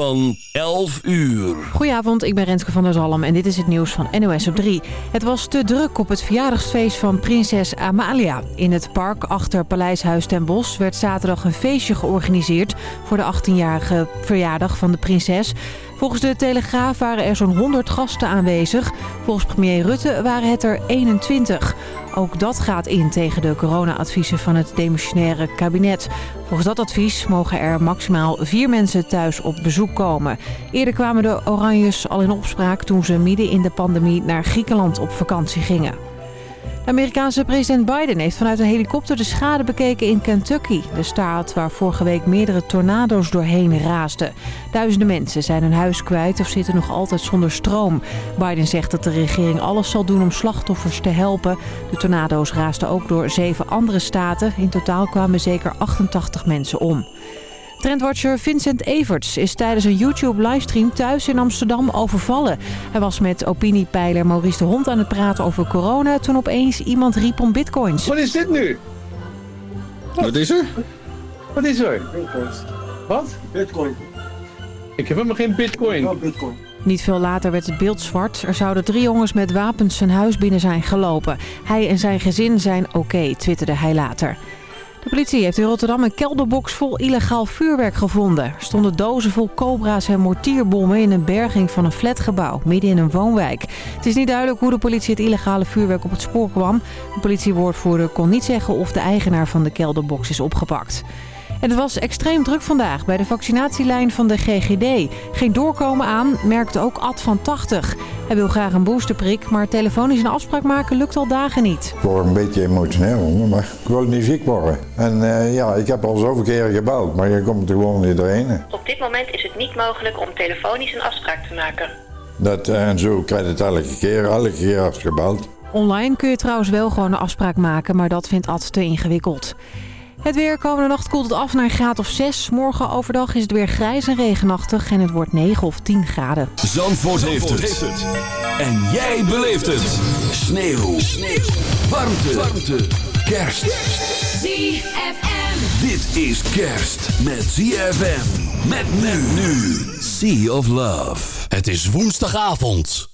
van 11 uur. Goedenavond, ik ben Renske van der Zalm en dit is het nieuws van NOS op 3. Het was te druk op het verjaardagsfeest van prinses Amalia. In het park achter Paleishuis ten Bosch werd zaterdag een feestje georganiseerd... voor de 18-jarige verjaardag van de prinses... Volgens de Telegraaf waren er zo'n 100 gasten aanwezig. Volgens premier Rutte waren het er 21. Ook dat gaat in tegen de corona-adviezen van het demissionaire kabinet. Volgens dat advies mogen er maximaal vier mensen thuis op bezoek komen. Eerder kwamen de Oranjes al in opspraak toen ze midden in de pandemie naar Griekenland op vakantie gingen. De Amerikaanse president Biden heeft vanuit een helikopter de schade bekeken in Kentucky. De staat waar vorige week meerdere tornado's doorheen raasden. Duizenden mensen zijn hun huis kwijt of zitten nog altijd zonder stroom. Biden zegt dat de regering alles zal doen om slachtoffers te helpen. De tornado's raasden ook door zeven andere staten. In totaal kwamen zeker 88 mensen om. Trendwatcher Vincent Everts is tijdens een YouTube-livestream thuis in Amsterdam overvallen. Hij was met opiniepeiler Maurice de Hond aan het praten over corona... toen opeens iemand riep om bitcoins. Wat is dit nu? Wat is er? Wat is er? Bitcoins. Wat? Bitcoin. Ik heb helemaal geen bitcoin. Bitcoin. Niet veel later werd het beeld zwart. Er zouden drie jongens met wapens zijn huis binnen zijn gelopen. Hij en zijn gezin zijn oké, twitterde hij later. De politie heeft in Rotterdam een kelderbox vol illegaal vuurwerk gevonden. Er stonden dozen vol cobra's en mortierbommen in een berging van een flatgebouw, midden in een woonwijk. Het is niet duidelijk hoe de politie het illegale vuurwerk op het spoor kwam. De politiewoordvoerder kon niet zeggen of de eigenaar van de kelderbox is opgepakt. En het was extreem druk vandaag bij de vaccinatielijn van de GGD. Geen doorkomen aan, merkte ook Ad van 80. Hij wil graag een boosterprik, maar telefonisch een afspraak maken lukt al dagen niet. Ik word een beetje emotioneel, maar ik wil niet ziek worden. En eh, ja, ik heb al zoveel keer gebeld, maar je komt er gewoon niet doorheen. Op dit moment is het niet mogelijk om telefonisch een afspraak te maken. Dat, eh, en zo krijg je het elke keer, elke keer als gebeld. Online kun je trouwens wel gewoon een afspraak maken, maar dat vindt Ad te ingewikkeld. Het weer komende nacht koelt het af naar een graad of 6. Morgen overdag is het weer grijs en regenachtig en het wordt 9 of 10 graden. Zandvoort, heeft, het. En jij beleeft het. Sneeuw. Sneeuw. Warmte. Warmte. Kerst. ZFM. Dit is kerst met ZFM. Met men nu. Sea of Love. Het is woensdagavond.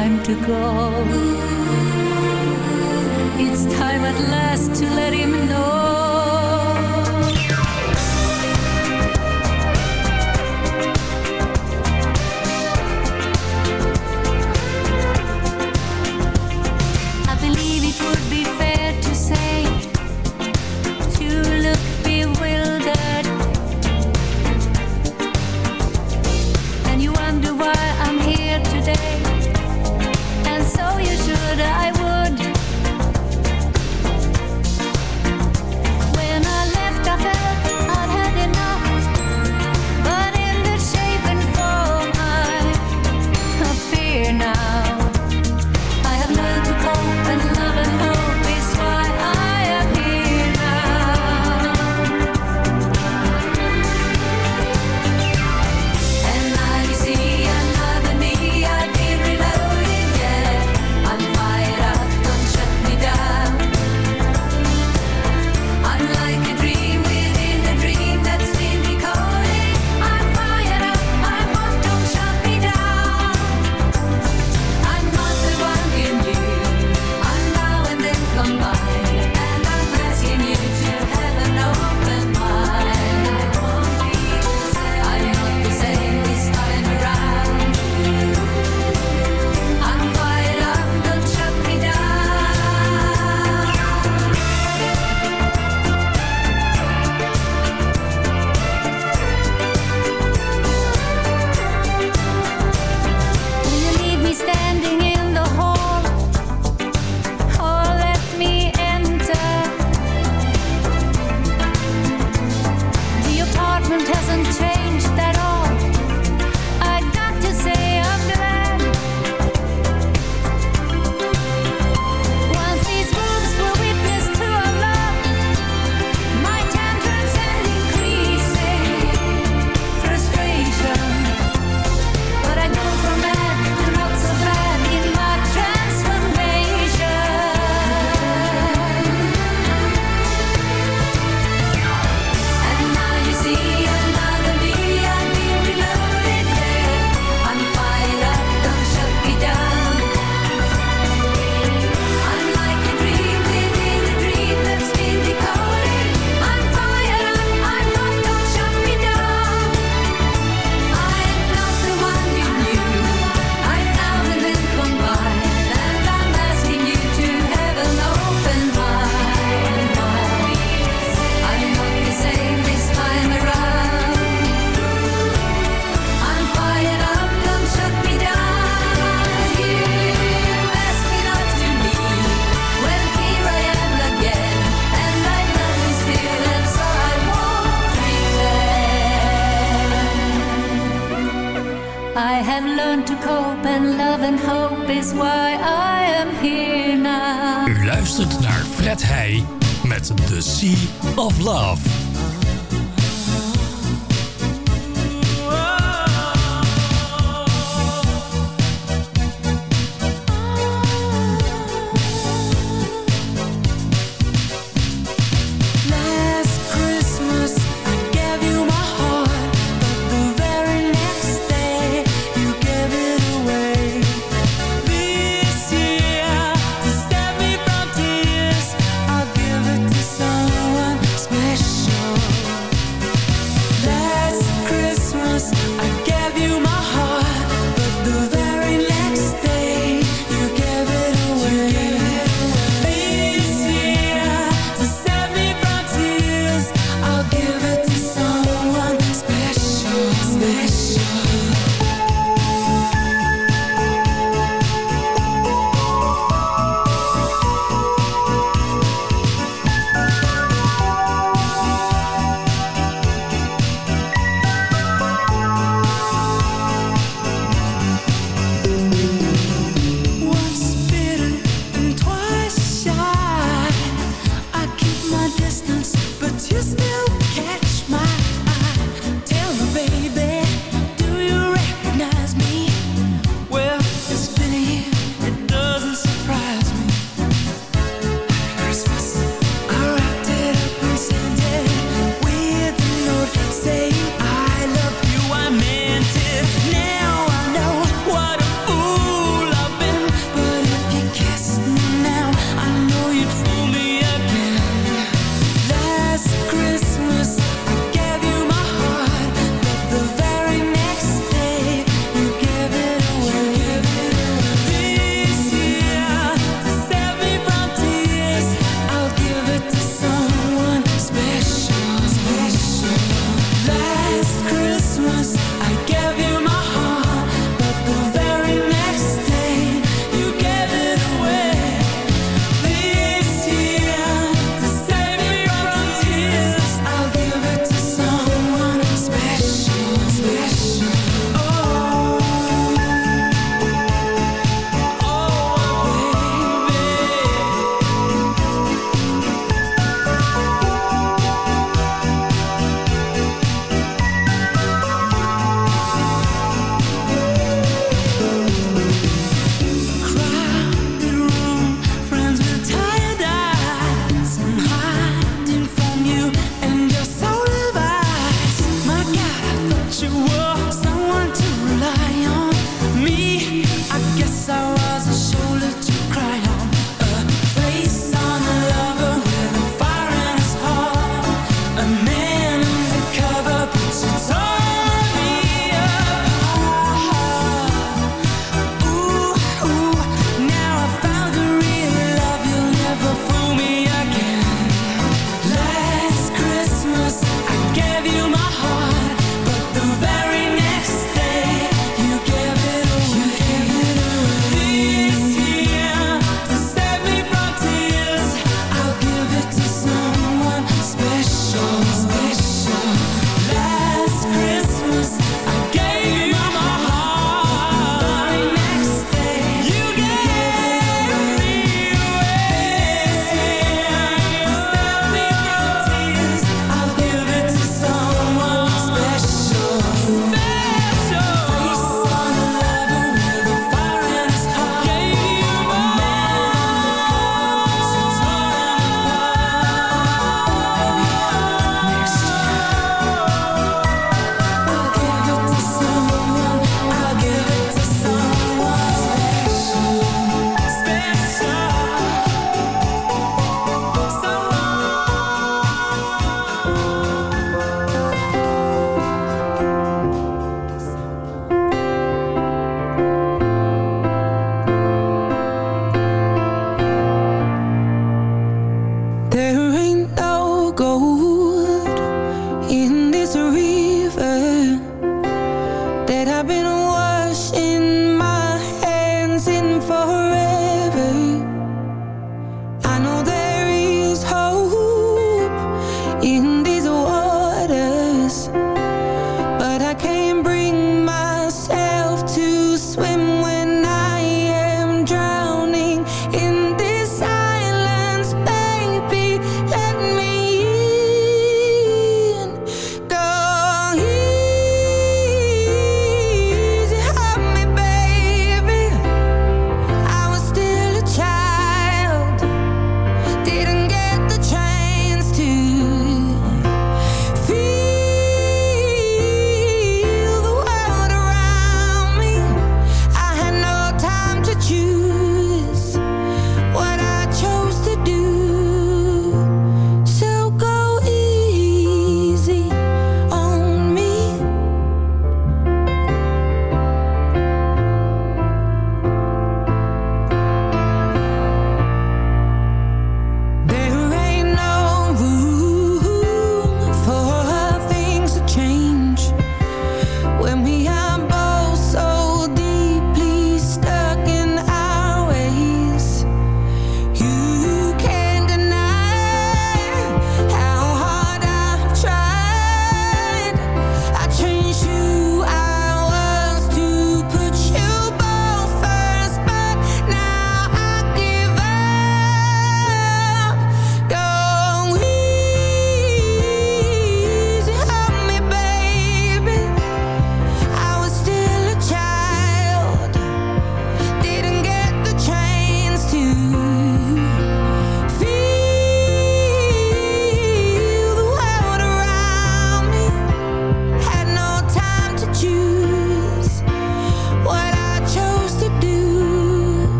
Time to go. It's time at last to let him know. I will.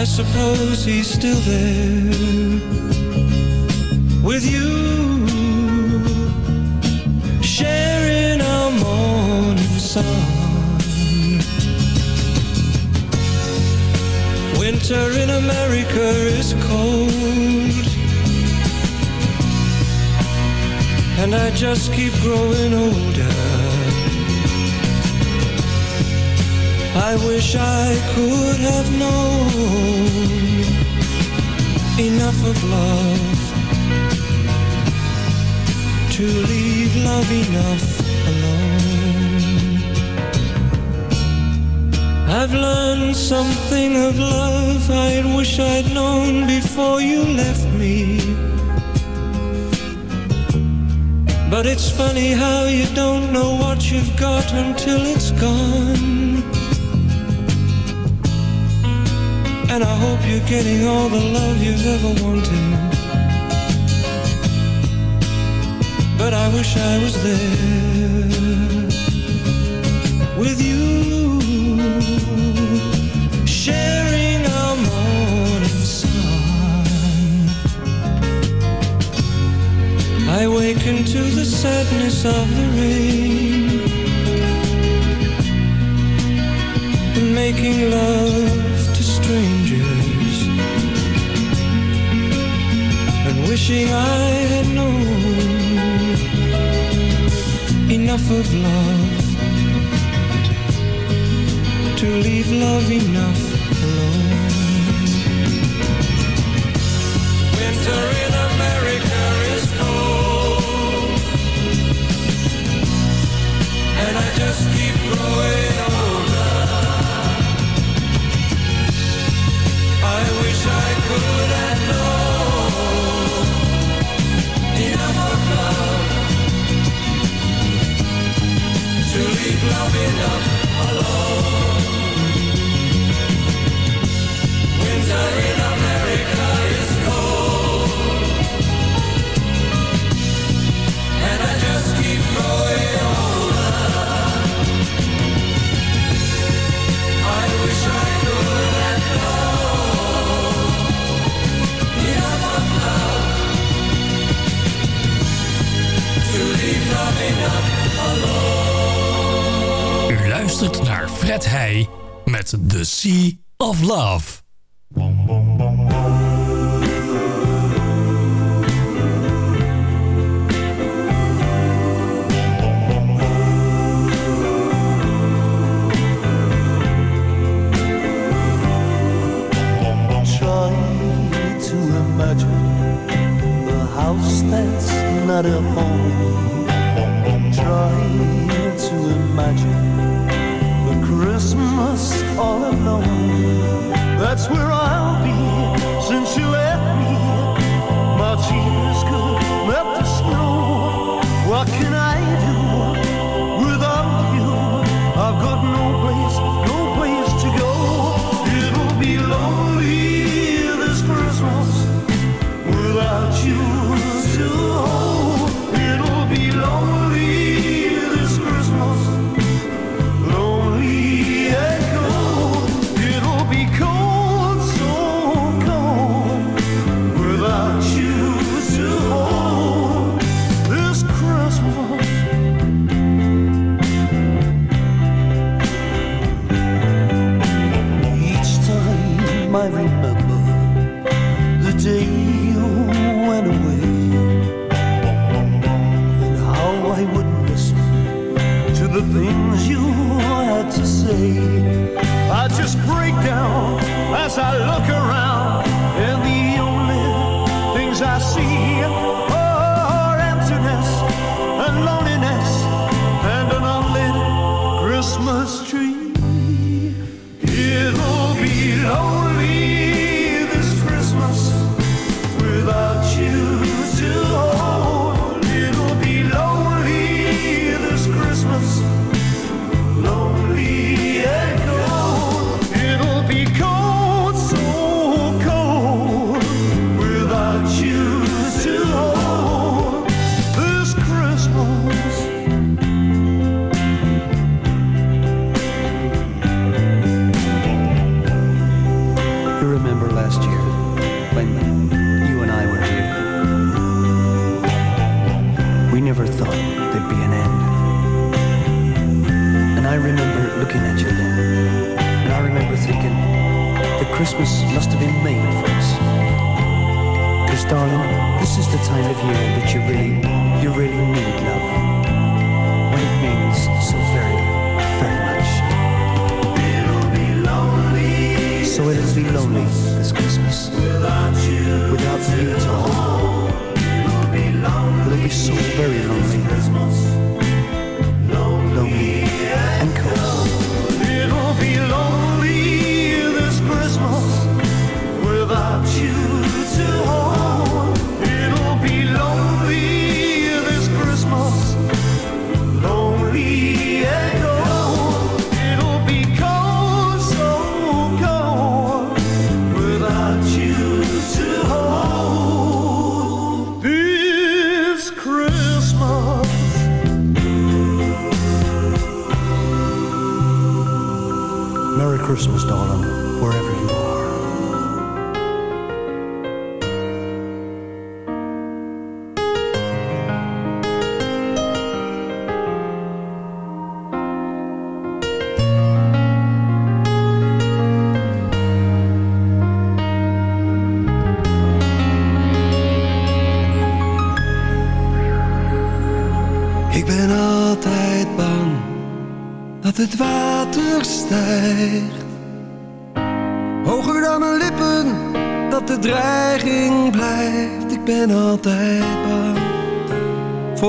I suppose he's still there with you, sharing our morning sun. Winter in America is cold, and I just keep growing older. I wish I could have known enough of love to leave love enough alone. I've learned something of love I wish I'd known before you left me. But it's funny how you don't know what you've got until it's gone. And I hope you're getting all the love you've ever wanted. But I wish I was there with you, sharing our morning sun. I waken to the sadness of the rain and making love wishing I had known enough of love to leave love enough alone. Winter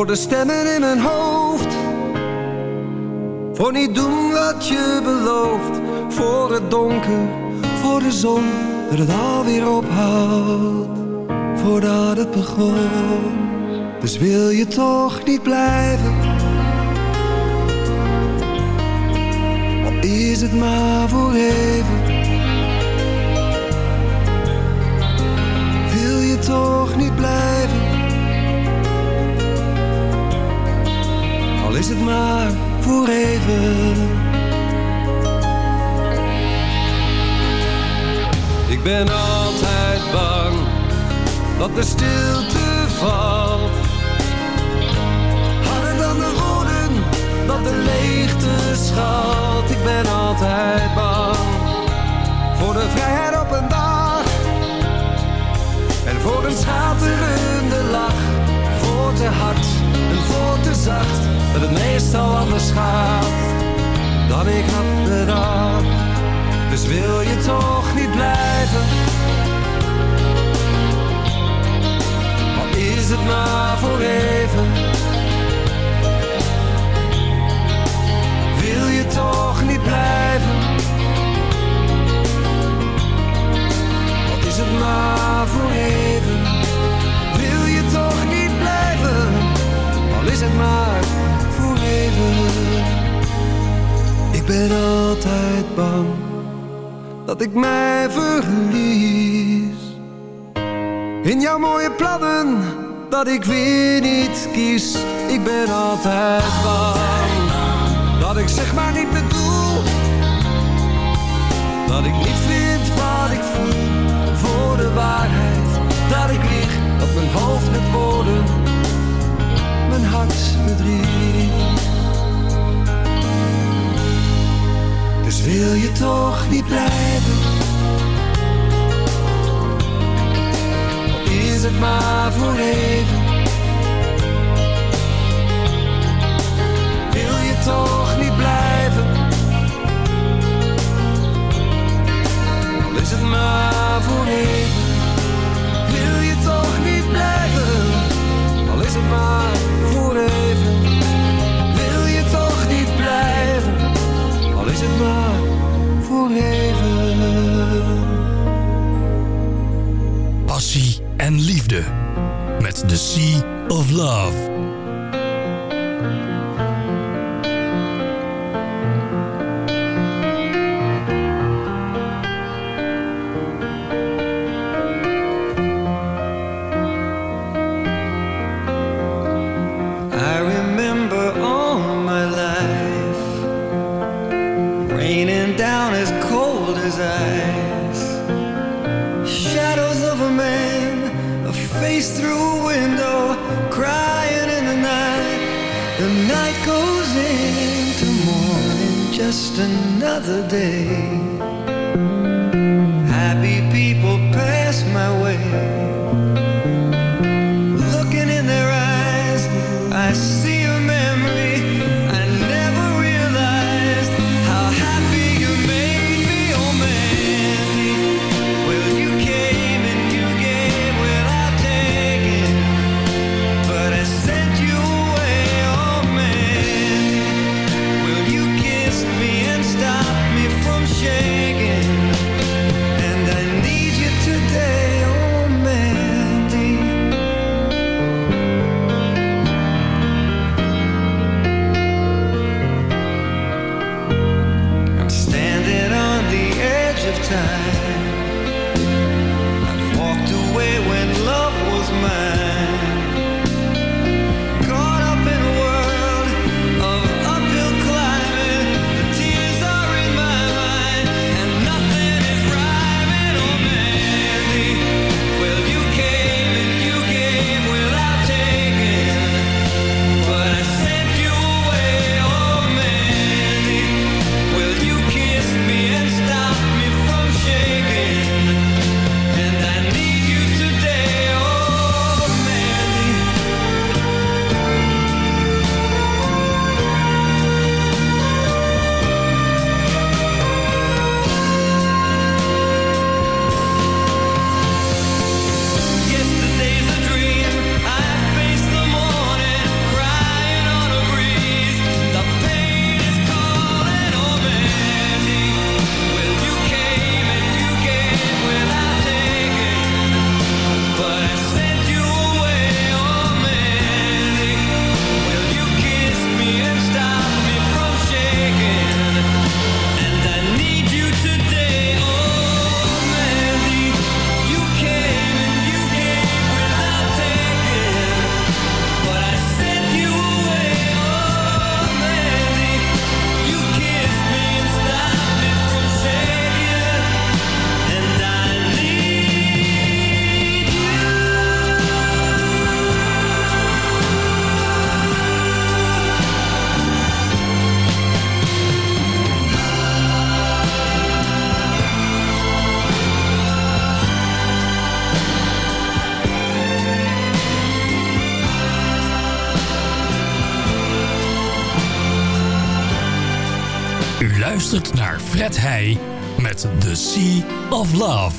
de stemmen in mijn hoofd. Voor niet doen wat je belooft. Voor het donker, voor de zon, dat het alweer ophoudt. Voordat het begon. Dus wil je toch niet blijven? Is het maar voor even. Is het maar voor even. Ik ben altijd bang dat de stilte valt. Harder dan de woorden, dat de leegte schalt. Ik ben altijd bang voor de vrijheid op een dag. En voor een schaterende lach. Voor te hard en voor te zacht, dat het meestal anders gaat dan ik had bedacht. Dus wil je toch niet blijven? Al is het maar voor even. Wil je toch niet blijven? Al is het maar voor even. Is het maar voor even. Ik ben altijd bang dat ik mij verlies. In jouw mooie plannen, dat ik weer niet kies. Ik ben altijd bang, dat ik zeg maar niet bedoel. Dat ik niet vind wat ik voel, voor de waarheid. Dat ik lieg op mijn hoofd met woorden, mijn hart verdriet. Dus wil je toch niet blijven? Is het maar voor even. Wil je toch niet blijven? Al is het maar voor even. Is het maar voor even. Wil je toch niet blijven? Al is het maar voor even. Passie en liefde. Met The Sea of Love. Love.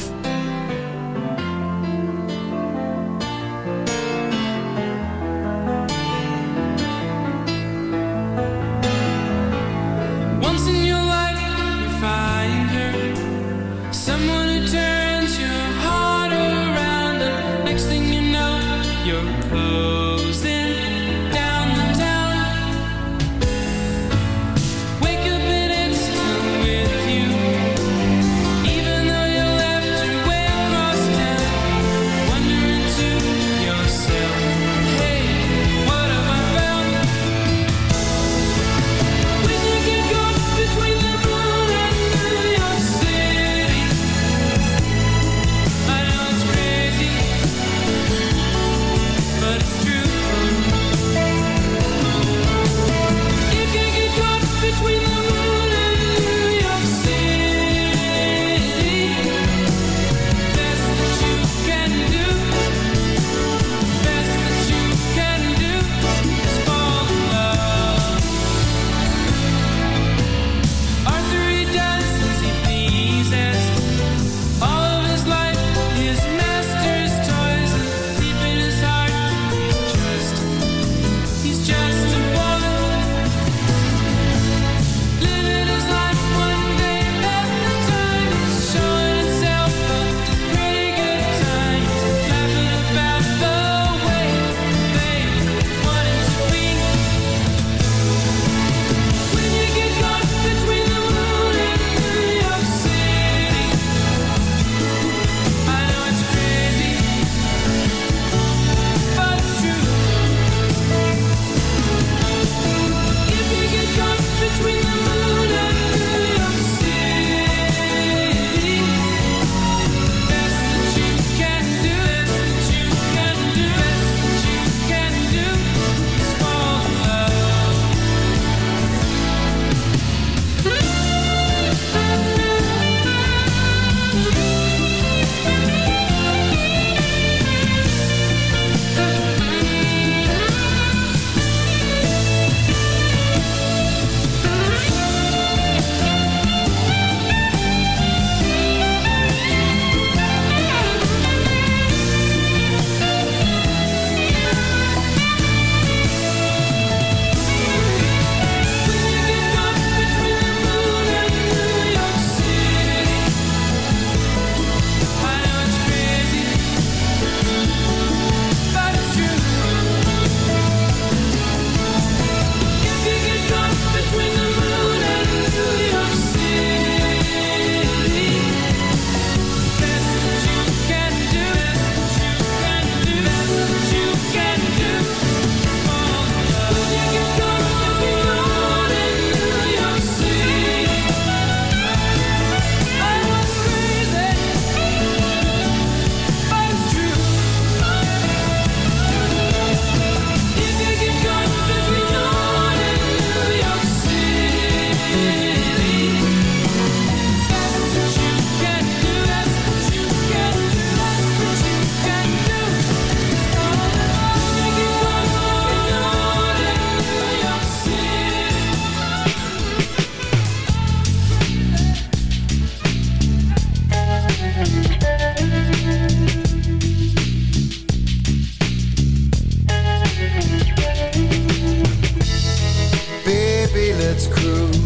baby, let's cruise.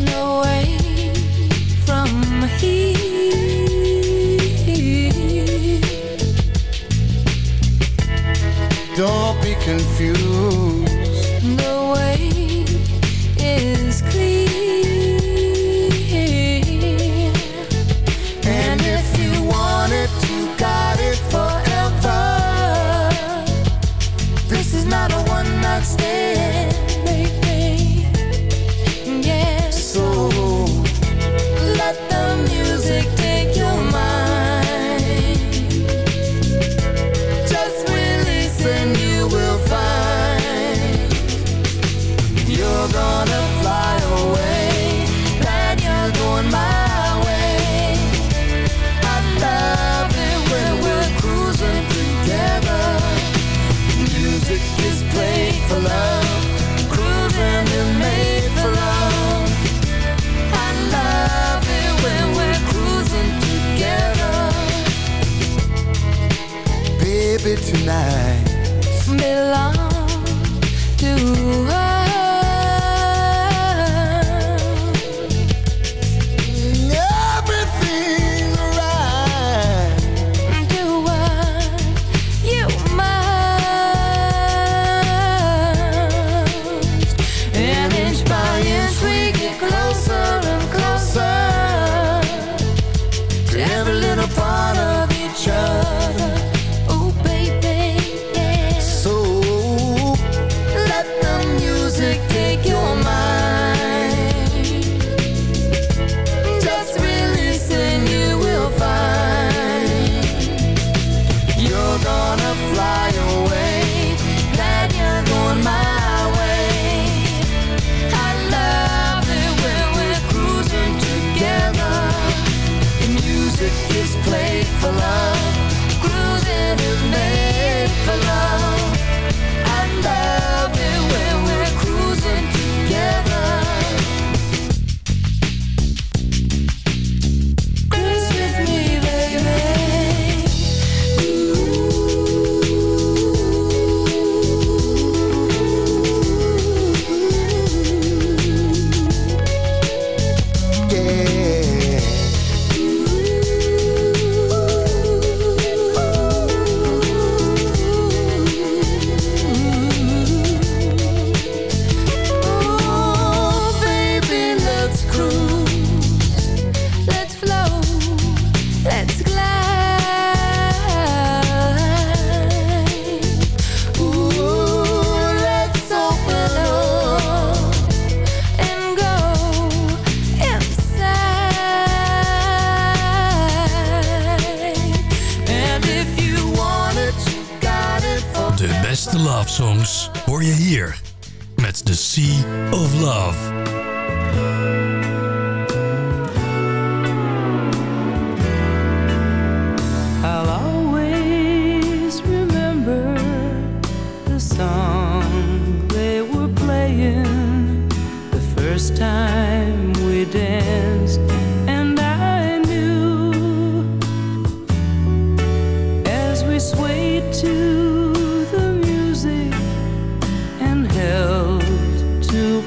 No way from here. Don't be confused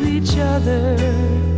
each other.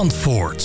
Zandvoort.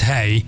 Hey.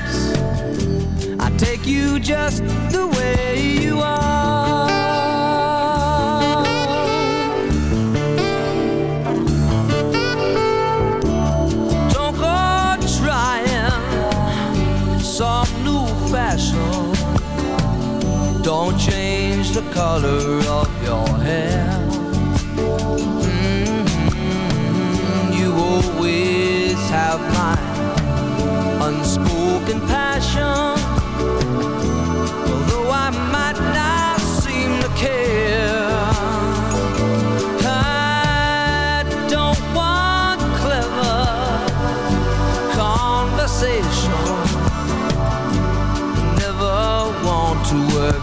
You just the way you are. Don't go trying some new fashion. Don't change the color of your hair. Mhm, You always have my unspoken passion.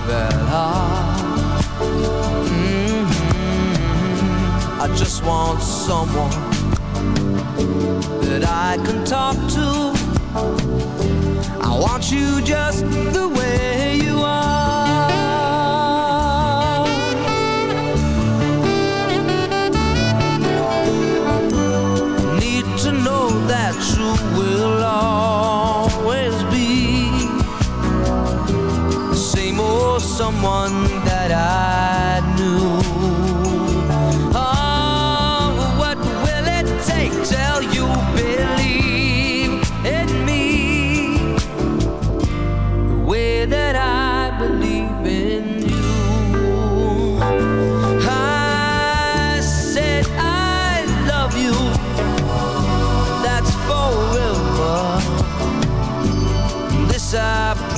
That hard. Mhm. I just want someone that I can talk to. I want you just the way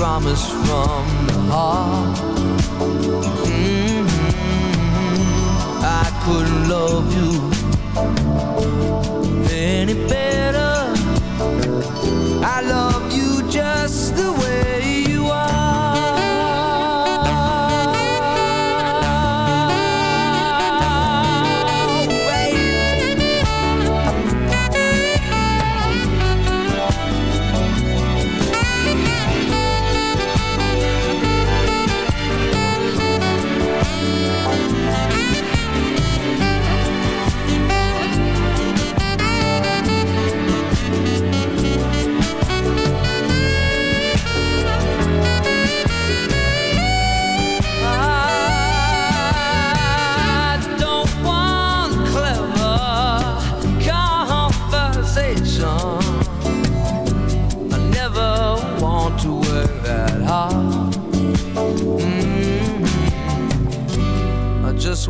promise from the heart. Mhm. I couldn't love you any better. I love you just the way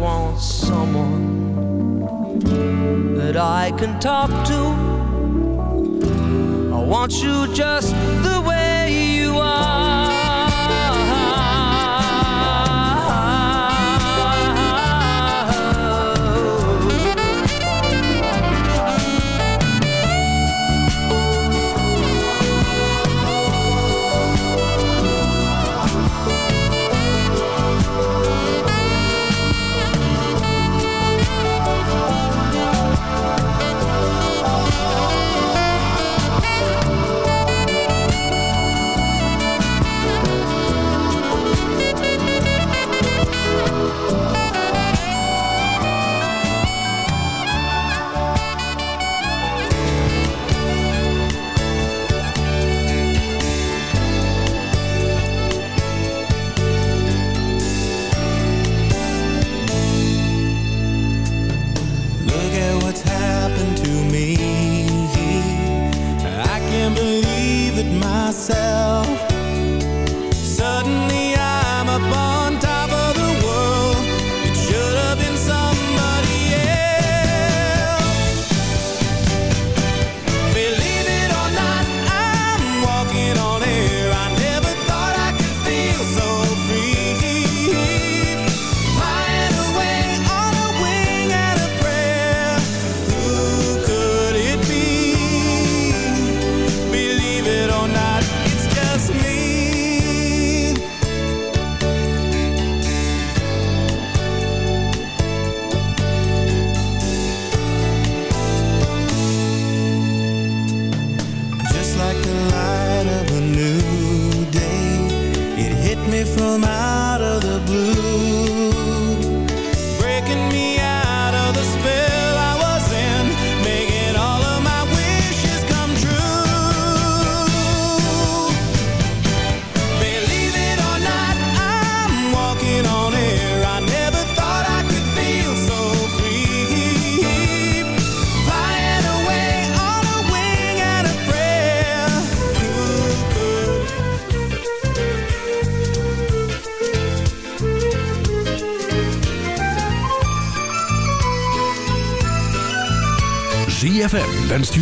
want someone that I can talk to. I want you just